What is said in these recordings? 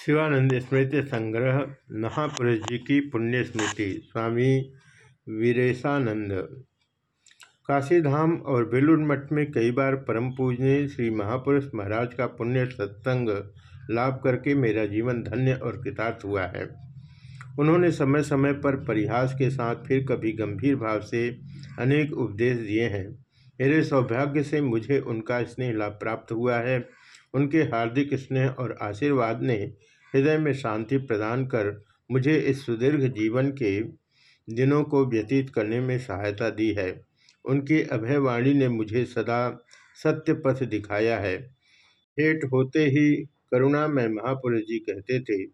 शिवानंद स्मृति संग्रह महापुरुष जी की पुण्य स्मृति स्वामी वीरेशानंद। काशीधाम और बेलूर मठ में कई बार परम पूजनीय श्री महापुरुष महाराज का पुण्य सत्संग लाभ करके मेरा जीवन धन्य और कृतार्थ हुआ है। उन्होंने समय समय पर परिहास के साथ फिर कभी गंभीर भाव से अनेक उपदेश दिए हैं। मेरे सौभाग्य से मुझे उनका स्नेह लाभ प्राप्त हुआ है। उनके हार्दिक स्नेह और आशीर्वाद ने हृदय में शांति प्रदान कर मुझे इस सुदीर्घ जीवन के दिनों को व्यतीत करने में सहायता दी है। उनकी अभयवाणी ने मुझे सदा सत्य पथ दिखाया है। भेंट होते ही करुणा में महापुरुष जी कहते थे,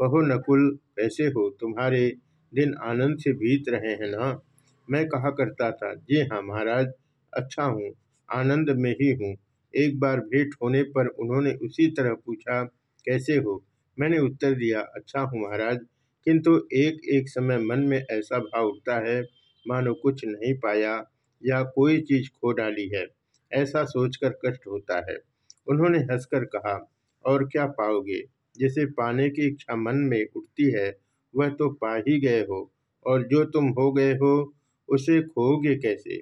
कहो नकुल कैसे हो, तुम्हारे दिन आनंद से बीत रहे हैं ना? मैं कहा करता था, जी हाँ महाराज अच्छा हूँ, आनंद में ही हूँ। एक बार भेंट होने पर उन्होंने उसी तरह पूछा, कैसे हो? मैंने उत्तर दिया अच्छा हूँ महाराज, किंतु एक एक समय मन में ऐसा भाव उठता है, मानो कुछ नहीं पाया या कोई चीज़ खो डाली है, ऐसा सोचकर कष्ट होता है। उन्होंने हंसकर कहा, और क्या पाओगे? जिसे पाने की इच्छा मन में उठती है, वह तो पा ही गए हो, और जो तुम हो गए हो, उसे खोगे कैसे?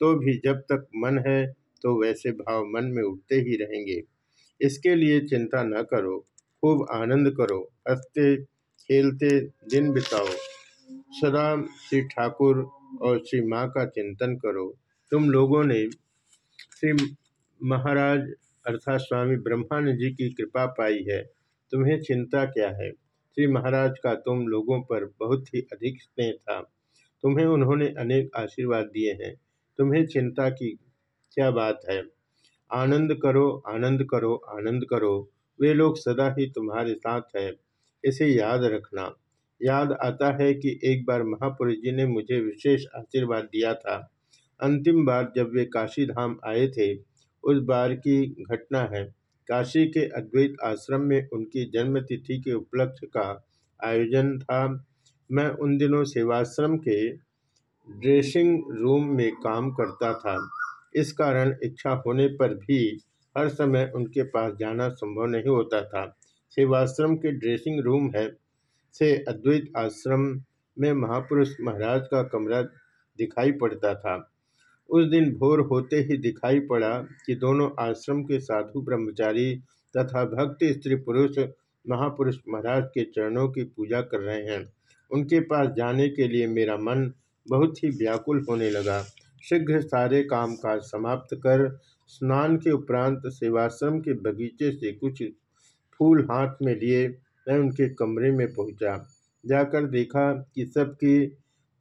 तो भी जब तक मन है तो वैसे भाव मन में उठते ही रहेंगे। इसके लिए चिंता न करो, खूब आनंद करो, हँसते, खेलते दिन बिताओ। सदा श्री ठाकुर और श्री माँ का चिंतन करो। तुम लोगों ने श्री महाराज अर्थात स्वामी ब्रह्मानंद जी की कृपा पाई है। तुम्हें चिंता क्या है? श्री महाराज का तुम लोगों पर बहुत ही अधिक स्नेह था। तुम्हें उन्होंने अनेक आशीर्वाद दिए हैं। तुम्हें चिंता की क्या बात है? आनंद करो आनंद करो आनंद करो। वे लोग सदा ही तुम्हारे साथ हैं। इसे याद रखना। याद आता है कि एक बार महापुरुष जी ने मुझे विशेष आशीर्वाद दिया था। अंतिम बार जब वे काशी धाम आए थे, उस बार की घटना है। काशी के अद्वैत आश्रम में उनकी जन्मतिथि के उपलक्ष्य का आयोजन था। मैं उन दिनों सेवाश्रम के ड्रेसिंग रूम में काम करता था। इस कारण इच्छा होने पर भी हर समय उनके पास जाना संभव नहीं होता था। सेवाश्रम के ड्रेसिंग रूम है, से अद्वैत आश्रम में महापुरुष महाराज का कमरा दिखाई पड़ता था। उस दिन भोर होते ही दिखाई पड़ा कि दोनों आश्रम के साधु ब्रह्मचारी तथा भक्त स्त्री पुरुष महापुरुष महाराज के चरणों की पूजा कर रहे हैं। उनके पास जाने के लिए मेरा मन बहुत ही व्याकुल होने लगा। शीघ्र सारे काम काज समाप्त कर, स्नान के उपरांत सेवाश्रम के बगीचे से कुछ फूल हाथ में लिए, मैं उनके कमरे में पहुँचा। जाकर देखा कि सबकी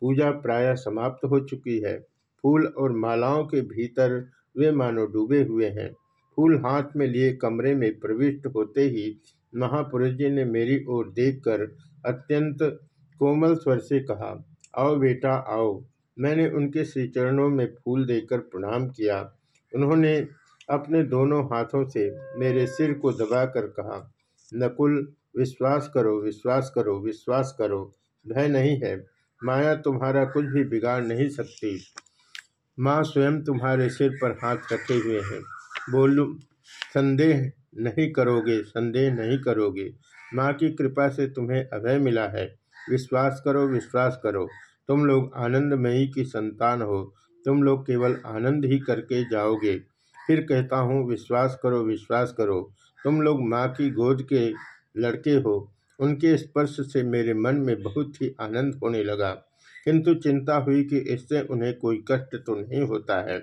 पूजा प्राय समाप्त हो चुकी है। फूल और मालाओं के भीतर वे मानो डूबे हुए हैं। फूल हाथ में लिए कमरे में प्रविष्ट होते ही महापुरुष जी ने मेरी ओर देखकर अत्यंत कोमल स्वर से कहा, आओ बेटा, आओ। मैंने उनके श्री चरणों में फूल देकर प्रणाम किया। उन्होंने अपने दोनों हाथों से मेरे सिर को दबाकर कहा, नकुल, विश्वास करो विश्वास करो विश्वास करो। भय नहीं है। माया तुम्हारा कुछ भी बिगाड़ नहीं सकती। माँ स्वयं तुम्हारे सिर पर हाथ रखे हुए हैं। बोलू, संदेह नहीं करोगे, संदेह नहीं करोगे। माँ की कृपा से तुम्हें अभय मिला है। विश्वास करो विश्वास करो। तुम लोग आनंदमयी की संतान हो, तुम लोग केवल आनंद ही करके जाओगे। फिर कहता हूँ, विश्वास करो विश्वास करो। तुम लोग माँ की गोद के लड़के हो। उनके स्पर्श से मेरे मन में बहुत ही आनंद होने लगा। किंतु चिंता हुई कि इससे उन्हें कोई कष्ट तो नहीं होता है।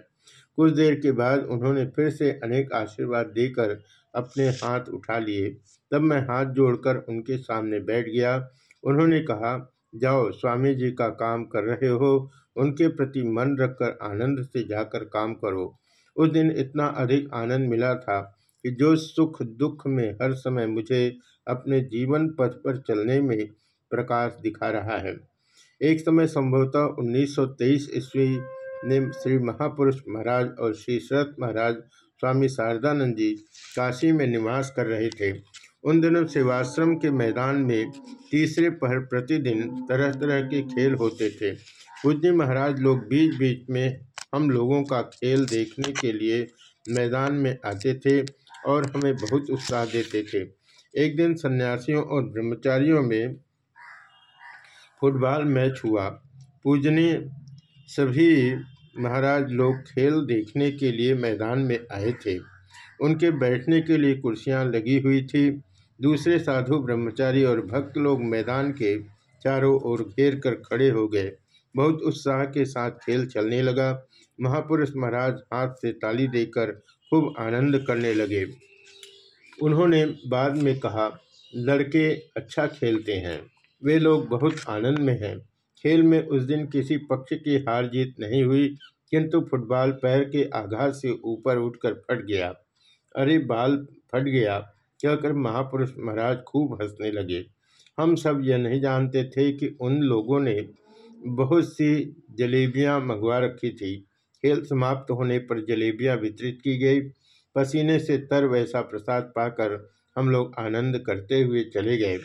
कुछ देर के बाद उन्होंने फिर से अनेक आशीर्वाद देकर अपने हाथ उठा लिए। तब मैं हाथ जोड़कर उनके सामने बैठ गया। उन्होंने कहा जाओ स्वामी जी का काम कर रहे हो। उनके प्रति मन रखकर आनंद से जाकर काम करो। उस दिन इतना अधिक आनंद मिला था कि जो सुख दुख में हर समय मुझे अपने जीवन पथ पर चलने में प्रकाश दिखा रहा है। एक समय संभवतः 1923 ईस्वी ने श्री महापुरुष महाराज और श्री शरत महाराज स्वामी शारदानंद जी काशी में निवास कर रहे थे। उन दिनों सेवाश्रम के मैदान में तीसरे पहर प्रतिदिन तरह तरह के खेल होते थे। पूज्य महाराज लोग बीच बीच में हम लोगों का खेल देखने के लिए मैदान में आते थे और हमें बहुत उत्साह देते थे। एक दिन सन्यासियों और ब्रह्मचारियों में फुटबॉल मैच हुआ। पूजनीय सभी महाराज लोग खेल देखने के लिए मैदान में आए थे। उनके बैठने के लिए कुर्सियाँ लगी हुई थी। दूसरे साधु, ब्रह्मचारी और भक्त लोग मैदान के चारों ओर घेर कर खड़े हो गए। बहुत उत्साह के साथ खेल चलने लगा। महापुरुष महाराज हाथ से ताली देकर खूब आनंद करने लगे। उन्होंने बाद में कहा, लड़के अच्छा खेलते हैं। वे लोग बहुत आनंद में हैं। खेल में उस दिन किसी पक्ष की हार जीत नहीं हुई, किंतु फुटबॉल पैर के आघात से ऊपर उठकर फट गया। अरे, बाल फट गया। कहकर महापुरुष महाराज खूब हंसने लगे। हम सब यह नहीं जानते थे कि उन लोगों ने बहुत सी जलेबियाँ मंगवा रखी थी। खेल समाप्त होने पर जलेबियाँ वितरित की गई। पसीने से तर वैसा प्रसाद पाकर हम लोग आनंद करते हुए चले गए।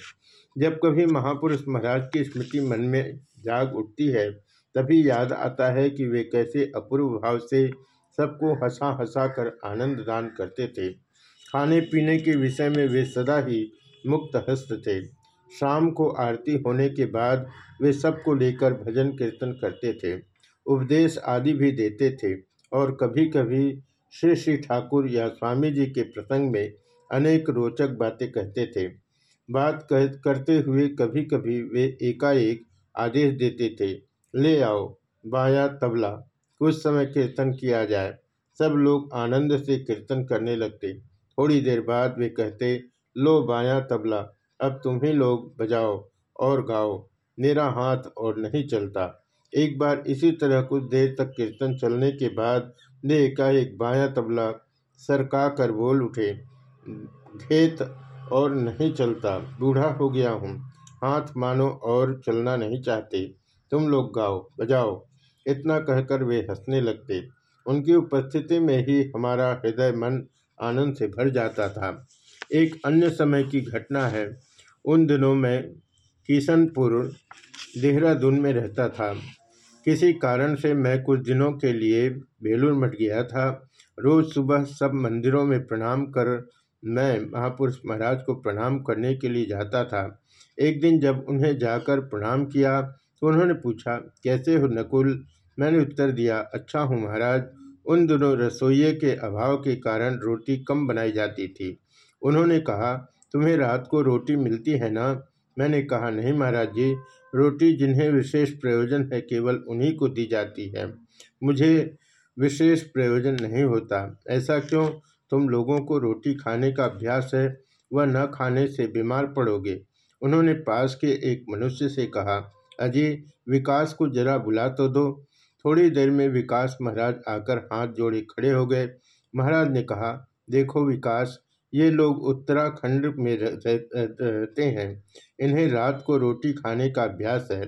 जब कभी महापुरुष महाराज की स्मृति मन में जाग उठती है, तभी याद आता है कि वे कैसे अपूर्व भाव से सबको हंसा हंसा कर आनंद दान करते थे। खाने पीने के विषय में वे सदा ही मुक्त हस्त थे। शाम को आरती होने के बाद वे सबको लेकर भजन कीर्तन करते थे, उपदेश आदि भी देते थे और कभी कभी श्री श्री ठाकुर या स्वामी जी के प्रसंग में अनेक रोचक बातें कहते थे। बात कह, करते हुए कभी कभी वे एकाएक आदेश देते थे, ले आओ, बाया तबला, कुछ समय कीर्तन किया जाए। सब लोग आनंद से कीर्तन करने लगते। थोड़ी देर बाद वे कहते, लो बाया तबला, अब तुम ही लोग बजाओ और गाओ। मेरा हाथ और नहीं चलता। एक बार इसी तरह कुछ देर तक कीर्तन चलने के बाद वे एकाएक बाया तबला सरका कर बोल उठे, खेत और नहीं चलता, बूढ़ा हो गया हूँ। हाथ मानो और चलना नहीं चाहते। तुम लोग गाओ, बजाओ। इतना कहकर वे हंसने लगते। उनकी उपस्थिति में ही हमारा हृदय मन आनंद से भर जाता था। एक अन्य समय की घटना है। उन दिनों में किशनपुर देहरादून में रहता था। किसी कारण से मैं कुछ दिनों के लिए बेलूर मठ गया था। रोज़ सुबह सब मंदिरों में प्रणाम कर मैं महापुरुष महाराज को प्रणाम करने के लिए जाता था। एक दिन जब उन्हें जाकर प्रणाम किया तो उन्होंने पूछा, कैसे हो नकुल? मैंने उत्तर दिया अच्छा हूँ महाराज। उन दोनों रसोइये के अभाव के कारण रोटी कम बनाई जाती थी। उन्होंने कहा, तुम्हें रात को रोटी मिलती है ना? मैंने कहा, नहीं महाराज जी, रोटी जिन्हें विशेष प्रयोजन है केवल उन्हीं को दी जाती है। मुझे विशेष प्रयोजन नहीं होता। ऐसा क्यों? तुम लोगों को रोटी खाने का अभ्यास है, वह न खाने से बीमार पड़ोगे। उन्होंने पास के एक मनुष्य से कहा अजय विकास को जरा बुला तो दो। थोड़ी देर में विकास महाराज आकर हाथ जोड़े खड़े हो गए। महाराज ने कहा, देखो विकास, ये लोग उत्तराखंड में रहते हैं। इन्हें रात को रोटी खाने का अभ्यास है।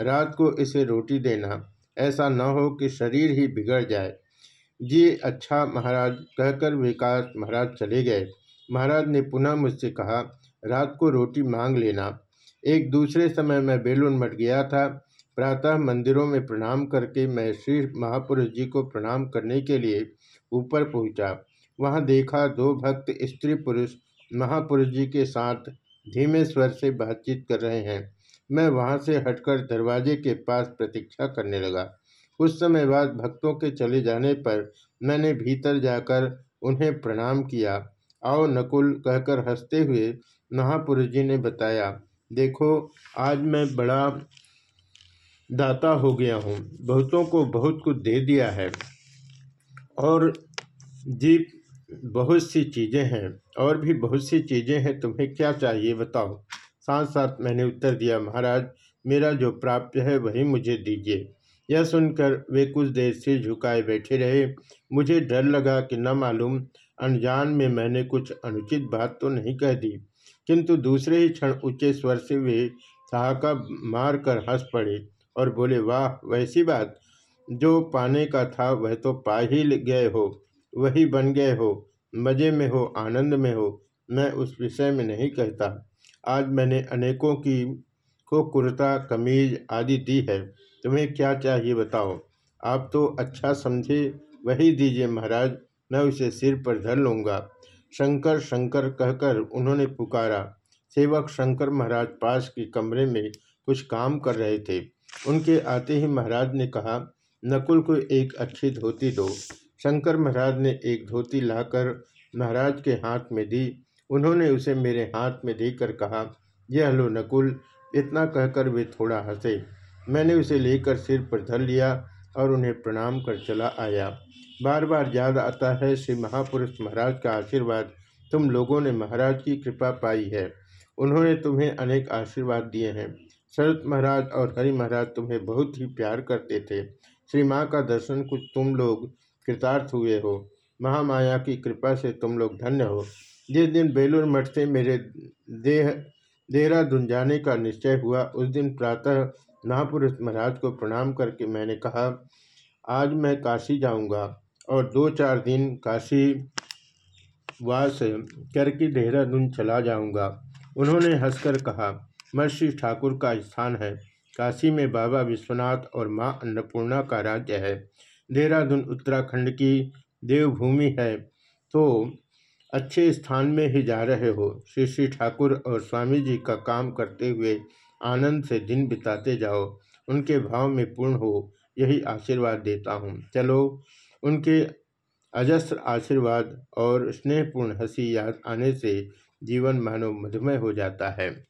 रात को इसे रोटी देना। ऐसा न हो कि शरीर ही बिगड़ जाए। जी अच्छा महाराज, कहकर विकास महाराज चले गए। महाराज ने पुनः मुझसे कहा, रात को रोटी मांग लेना। एक दूसरे समय मैं बेलून मट गया था। प्रातः मंदिरों में प्रणाम करके मैं श्री महापुरुष जी को प्रणाम करने के लिए ऊपर पहुँचा। वहाँ देखा दो भक्त स्त्री पुरुष महापुरुष जी के साथ धीमे स्वर से बातचीत कर रहे हैं। मैं वहाँ से हटकर दरवाजे के पास प्रतीक्षा करने लगा। कुछ समय बाद भक्तों के चले जाने पर मैंने भीतर जाकर उन्हें प्रणाम किया। आओ नकुल कहकर हँसते हुए महापुरुष जी ने बताया, देखो, आज मैं बड़ा दाता हो गया हूँ। बहुतों को बहुत कुछ दे दिया है। और जी, बहुत सी चीज़ें हैं। और भी बहुत सी चीज़ें हैं, तुम्हें क्या चाहिए बताओ? साथ साथ मैंने उत्तर दिया, महाराज, मेरा जो प्राप्य है वही मुझे दीजिए। यह सुनकर वे कुछ देर सिर झुकाए बैठे रहे। मुझे डर लगा कि न मालूम, अनजान में मैंने कुछ अनुचित बात तो नहीं कह दी। किंतु दूसरे ही क्षण ऊँचे स्वर से वे ठहाका मार कर हंस पड़े। और बोले, वाह वैसी बात। जो पाने का था, वह तो पा ही गए हो। वही बन गए हो। मज़े में हो, आनंद में हो। मैं उस विषय में नहीं कहता। आज मैंने अनेकों की, को कुर्ता, कमीज आदि दी है। तुम्हें क्या चाहिए बताओ? आप तो अच्छा समझे, वही दीजिए महाराज। मैं उसे सिर पर धर लूँगा। शंकर शंकर कहकर उन्होंने पुकारा। सेवक शंकर महाराज पास के कमरे में कुछ काम कर रहे थे। उनके आते ही महाराज ने कहा, नकुल को एक अच्छी धोती दो। शंकर महाराज ने एक धोती लाकर महाराज के हाथ में दी। उन्होंने उसे मेरे हाथ में देकर कहा, यह लो नकुल, इतना कहकर वे थोड़ा हंसे। मैंने उसे लेकर सिर पर धर लिया और उन्हें प्रणाम कर चला आया। बार बार याद आता है, श्री महापुरुष महाराज का आशीर्वाद तुम लोगों ने महाराज की कृपा पाई है। उन्होंने तुम्हें अनेक आशीर्वाद दिए हैं। शरत महाराज और हरि महाराज तुम्हें बहुत ही प्यार करते थे। श्री माँ का दर्शन कुछ तुम लोग कृतार्थ हुए हो। महामाया की कृपा से तुम लोग धन्य हो। जिस दिन बेलूर मठ से मेरे देह, देहरादून जाने का निश्चय हुआ, उस दिन प्रातः महापुरुष महाराज को प्रणाम करके मैंने कहा, आज मैं काशी जाऊँगा। और दो चार दिन काशी वास करके देहरादून चला जाऊँगा। उन्होंने हंसकर कहा महर्षि ठाकुर का स्थान है। काशी में बाबा विश्वनाथ और माँ अन्नपूर्णा का राज्य है। देहरादून उत्तराखंड की देवभूमि है। तो अच्छे स्थान में ही जा रहे हो। श्री श्री ठाकुर और स्वामी जी का काम करते हुए आनंद से दिन बिताते जाओ। उनके भाव में पूर्ण हो। यही आशीर्वाद देता हूँ। चलो, उनके अजस्त्र आशीर्वाद और स्नेहपूर्ण हँसी याद आने से जीवन मानव मधुमय हो जाता है।